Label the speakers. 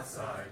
Speaker 1: outside.